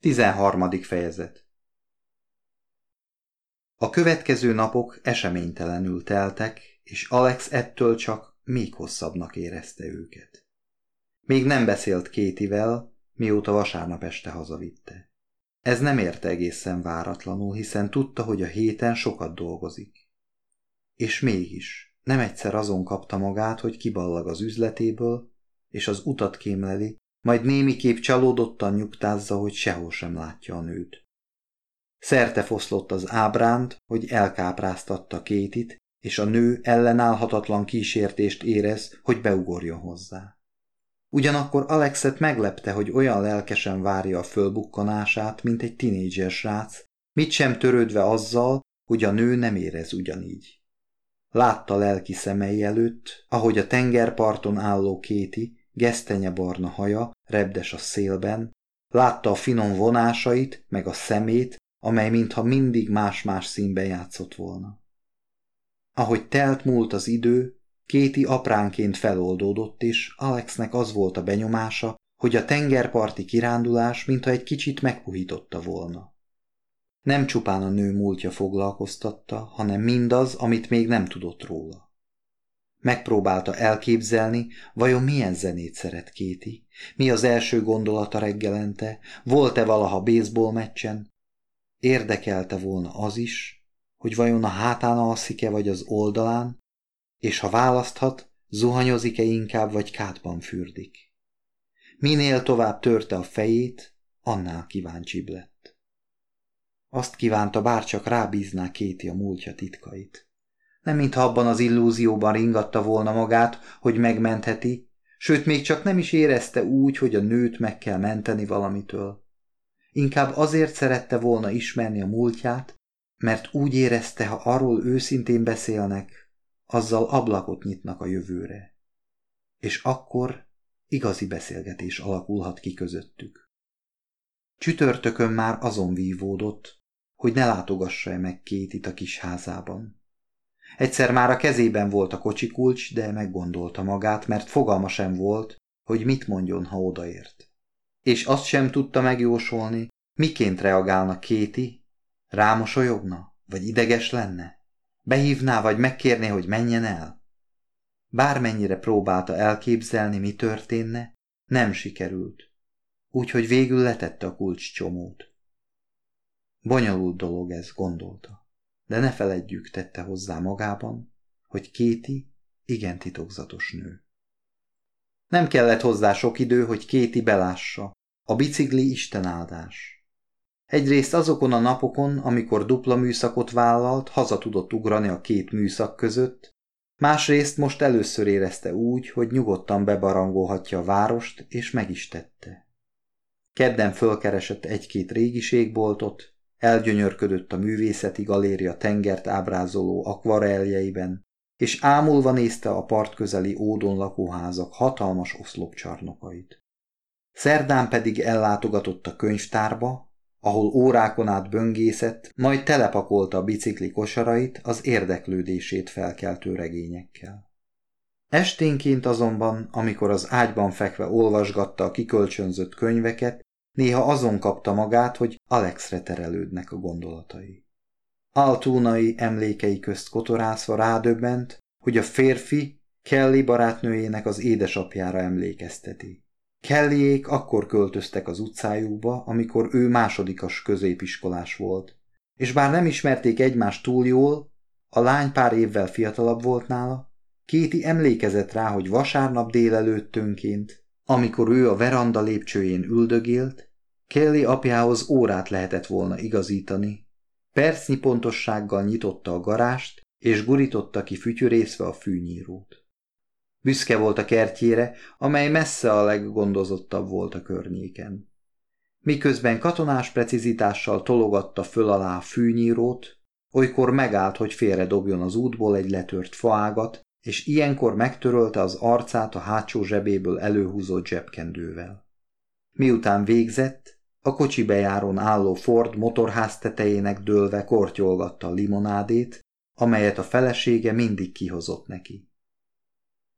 13. fejezet A következő napok eseménytelenül teltek, és Alex ettől csak még hosszabbnak érezte őket. Még nem beszélt Kétivel, mióta vasárnap este hazavitte. Ez nem érte egészen váratlanul, hiszen tudta, hogy a héten sokat dolgozik. És mégis nem egyszer azon kapta magát, hogy kiballag az üzletéből, és az utat kémleli, majd némiképp csalódottan nyugtázza, hogy sehol sem látja a nőt. Szerte foszlott az ábránt, hogy elkápráztatta Kétit, és a nő ellenállhatatlan kísértést érez, hogy beugorjon hozzá. Ugyanakkor Alexet meglepte, hogy olyan lelkesen várja a fölbukkanását, mint egy tinédzser srác, mit sem törődve azzal, hogy a nő nem érez ugyanígy. Látta lelki szemei előtt, ahogy a tengerparton álló Kéti gesztenye barna haja, repdes a szélben, látta a finom vonásait, meg a szemét, amely mintha mindig más-más színben játszott volna. Ahogy telt múlt az idő, Kéti apránként feloldódott, és Alexnek az volt a benyomása, hogy a tengerparti kirándulás mintha egy kicsit megpuhította volna. Nem csupán a nő múltja foglalkoztatta, hanem mindaz, amit még nem tudott róla. Megpróbálta elképzelni, vajon milyen zenét szeret Kéti, mi az első gondolata reggelente, volt-e valaha baseball meccsen. Érdekelte volna az is, hogy vajon a hátán alszik-e vagy az oldalán, és ha választhat, zuhanyozik-e inkább vagy kátban fürdik. Minél tovább törte a fejét, annál kíváncsibb lett. Azt kívánta, bárcsak rábízná Kéti a múltja titkait nem mintha abban az illúzióban ringatta volna magát, hogy megmentheti, sőt még csak nem is érezte úgy, hogy a nőt meg kell menteni valamitől. Inkább azért szerette volna ismerni a múltját, mert úgy érezte, ha arról őszintén beszélnek, azzal ablakot nyitnak a jövőre. És akkor igazi beszélgetés alakulhat ki közöttük. Csütörtökön már azon vívódott, hogy ne látogassa-e meg Kétit a kis házában. Egyszer már a kezében volt a kocsikulcs, de meggondolta magát, mert fogalma sem volt, hogy mit mondjon, ha odaért. És azt sem tudta megjósolni, miként reagálna Kéti, rámosolyogna, vagy ideges lenne, behívná, vagy megkérné, hogy menjen el. Bármennyire próbálta elképzelni, mi történne, nem sikerült, úgyhogy végül letette a kulcs csomót. Bonyolult dolog ez, gondolta de ne feledjük, tette hozzá magában, hogy Kéti igen titokzatos nő. Nem kellett hozzá sok idő, hogy Kéti belássa, a bicikli istenáldás. Egyrészt azokon a napokon, amikor dupla műszakot vállalt, haza tudott ugrani a két műszak között, másrészt most először érezte úgy, hogy nyugodtan bebarangolhatja a várost, és meg is tette. Kedden fölkeresett egy-két régiségboltot, elgyönyörködött a művészeti galéria tengert ábrázoló akvareljeiben, és ámulva nézte a part közeli ódon lakóházak hatalmas oszlopcsarnokait. Szerdán pedig ellátogatott a könyvtárba, ahol órákon át böngészett, majd telepakolta a bicikli kosarait az érdeklődését felkeltő regényekkel. Esténként azonban, amikor az ágyban fekve olvasgatta a kikölcsönzött könyveket, Néha azon kapta magát, hogy Alexre terelődnek a gondolatai. Altúnai emlékei közt kotorászva rádöbbent, hogy a férfi Kelly barátnőjének az édesapjára emlékezteti. Kellyék akkor költöztek az utcájukba, amikor ő másodikas középiskolás volt, és bár nem ismerték egymást túl jól, a lány pár évvel fiatalabb volt nála, Kéti emlékezett rá, hogy vasárnap délelőttönként, amikor ő a veranda lépcsőjén üldögélt, Kelly apjához órát lehetett volna igazítani. Percnyi pontossággal nyitotta a garást, és gurította ki fütyörészve a fűnyírót. Büszke volt a kertjére, amely messze a leggondozottabb volt a környéken. Miközben katonás precizitással tologatta föl alá a fűnyírót, olykor megállt, hogy félre dobjon az útból egy letört faágat, és ilyenkor megtörölte az arcát a hátsó zsebéből előhúzott zsebkendővel. Miután végzett, a kocsi bejárón álló Ford motorház tetejének dőlve kortyolgatta a limonádét, amelyet a felesége mindig kihozott neki.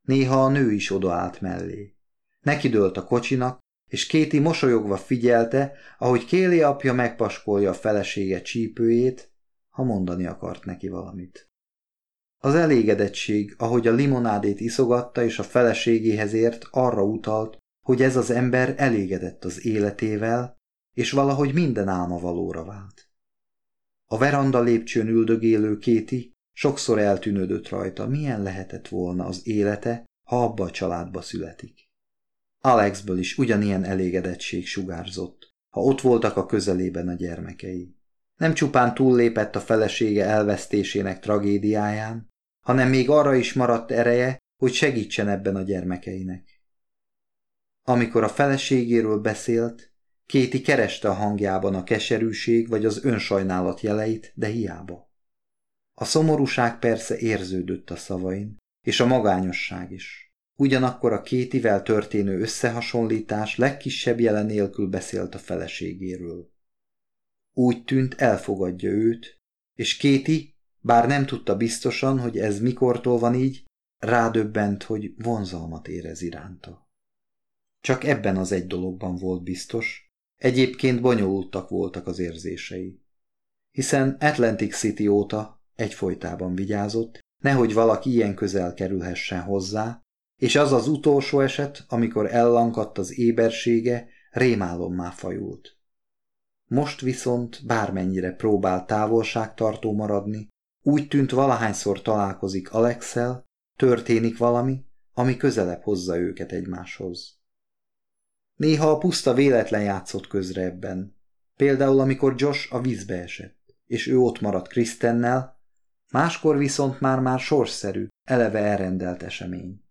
Néha a nő is odaállt mellé. Neki dőlt a kocsinak, és Kéti mosolyogva figyelte, ahogy Kéli apja megpaskolja a felesége csípőjét, ha mondani akart neki valamit. Az elégedettség, ahogy a limonádét iszogatta és a feleségéhez ért, arra utalt, hogy ez az ember elégedett az életével, és valahogy minden álma valóra vált. A veranda lépcsőn üldögélő Kéti sokszor eltűnődött rajta, milyen lehetett volna az élete, ha abba a családba születik. Alexből is ugyanilyen elégedettség sugárzott, ha ott voltak a közelében a gyermekei. Nem csupán túllépett a felesége elvesztésének tragédiáján, hanem még arra is maradt ereje, hogy segítsen ebben a gyermekeinek. Amikor a feleségéről beszélt, Kéti kereste a hangjában a keserűség vagy az önsajnálat jeleit, de hiába. A szomorúság persze érződött a szavain, és a magányosság is. Ugyanakkor a Kétivel történő összehasonlítás legkisebb jelen nélkül beszélt a feleségéről. Úgy tűnt elfogadja őt, és Kéti, bár nem tudta biztosan, hogy ez mikortól van így, rádöbbent, hogy vonzalmat érez iránta. Csak ebben az egy dologban volt biztos, egyébként bonyolultak voltak az érzései. Hiszen Atlantic City óta egyfolytában vigyázott, nehogy valaki ilyen közel kerülhessen hozzá, és az az utolsó eset, amikor ellankadt az ébersége, rémálommá fajult. Most viszont bármennyire próbál távolságtartó maradni, úgy tűnt valahányszor találkozik Alexel, történik valami, ami közelebb hozza őket egymáshoz. Néha a puszta véletlen játszott közre ebben. Például, amikor Josh a vízbe esett, és ő ott maradt Kristennel, máskor viszont már-már sorsszerű, eleve elrendelt esemény.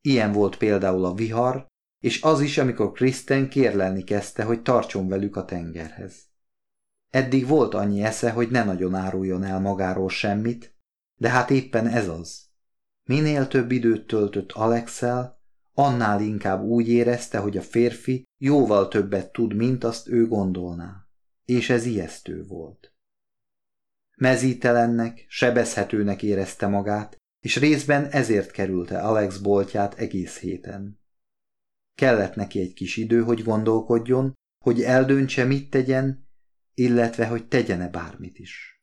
Ilyen volt például a vihar, és az is, amikor Kristen kérlelni kezdte, hogy tartson velük a tengerhez. Eddig volt annyi esze, hogy ne nagyon áruljon el magáról semmit, de hát éppen ez az. Minél több időt töltött Alexel, annál inkább úgy érezte, hogy a férfi jóval többet tud, mint azt ő gondolná. És ez ijesztő volt. Mezítelennek, sebezhetőnek érezte magát, és részben ezért kerülte Alex boltját egész héten. Kellett neki egy kis idő, hogy gondolkodjon, hogy eldöntse, mit tegyen, illetve, hogy tegyene bármit is.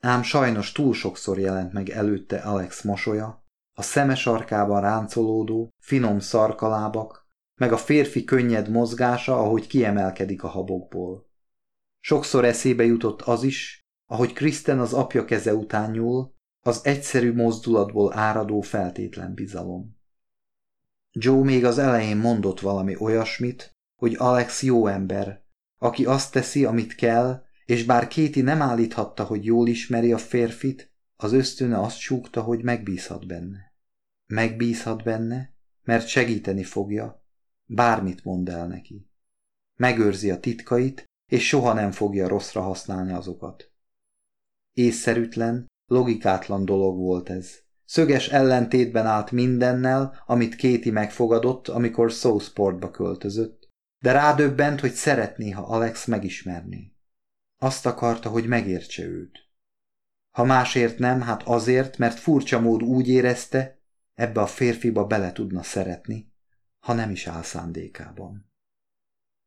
Ám sajnos túl sokszor jelent meg előtte Alex mosolya, a szeme sarkában ráncolódó, finom szarkalábak, meg a férfi könnyed mozgása, ahogy kiemelkedik a habokból. Sokszor eszébe jutott az is, ahogy Kristen az apja keze után nyúl, az egyszerű mozdulatból áradó feltétlen bizalom. Joe még az elején mondott valami olyasmit, hogy Alex jó ember, aki azt teszi, amit kell, és bár Kéti nem állíthatta, hogy jól ismeri a férfit, az ösztöne azt súgta, hogy megbízhat benne. Megbízhat benne, mert segíteni fogja, bármit mond el neki. Megőrzi a titkait, és soha nem fogja rosszra használni azokat. Észszerűtlen, Logikátlan dolog volt ez. Szöges ellentétben állt mindennel, amit Kéti megfogadott, amikor Southportba költözött, de rádöbbent, hogy szeretné, ha Alex megismerné. Azt akarta, hogy megértse őt. Ha másért nem, hát azért, mert furcsa mód úgy érezte, ebbe a férfiba bele tudna szeretni, ha nem is áll szándékában.